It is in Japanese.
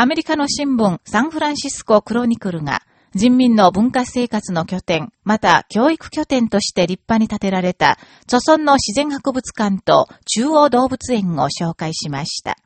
アメリカの新聞サンフランシスコクロニクルが、人民の文化生活の拠点、また教育拠点として立派に建てられた、著村の自然博物館と中央動物園を紹介しました。